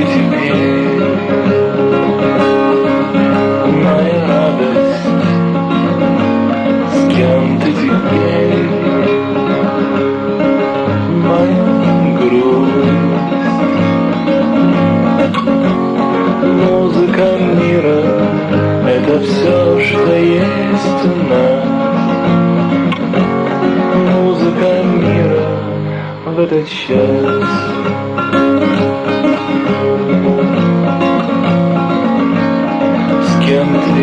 ты теперь, моя радость? С кем ты? Музыка мира — это все, что есть у нас. Музыка мира в этот час.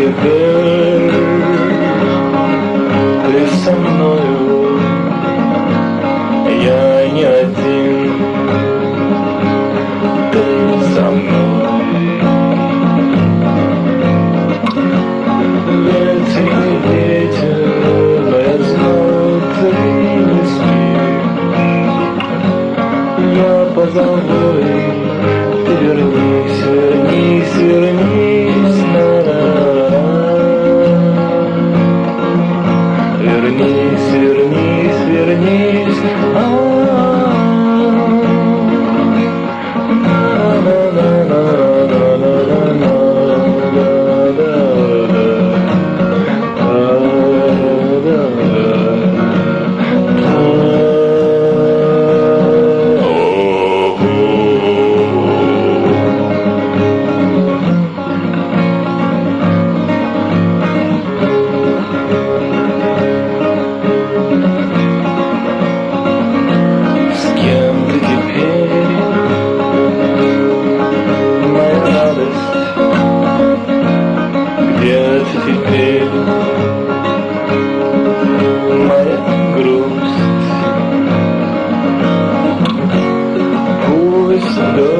Теперь? Ты со мною, я не один. Ты со мной. Ветер, ветер, но я знаю, ты не спишь. Я позову, ты вернись, вернись, вернись,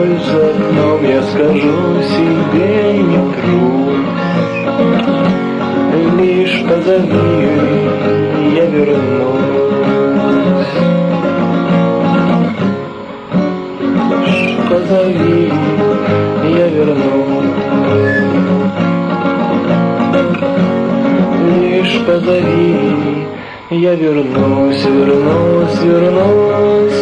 Пусть дождь за окном, я скажу себе не трусь. Лишь позови, я вернусь. позови, я вернусь. Лишь позови, я вернусь, вернусь, вернусь.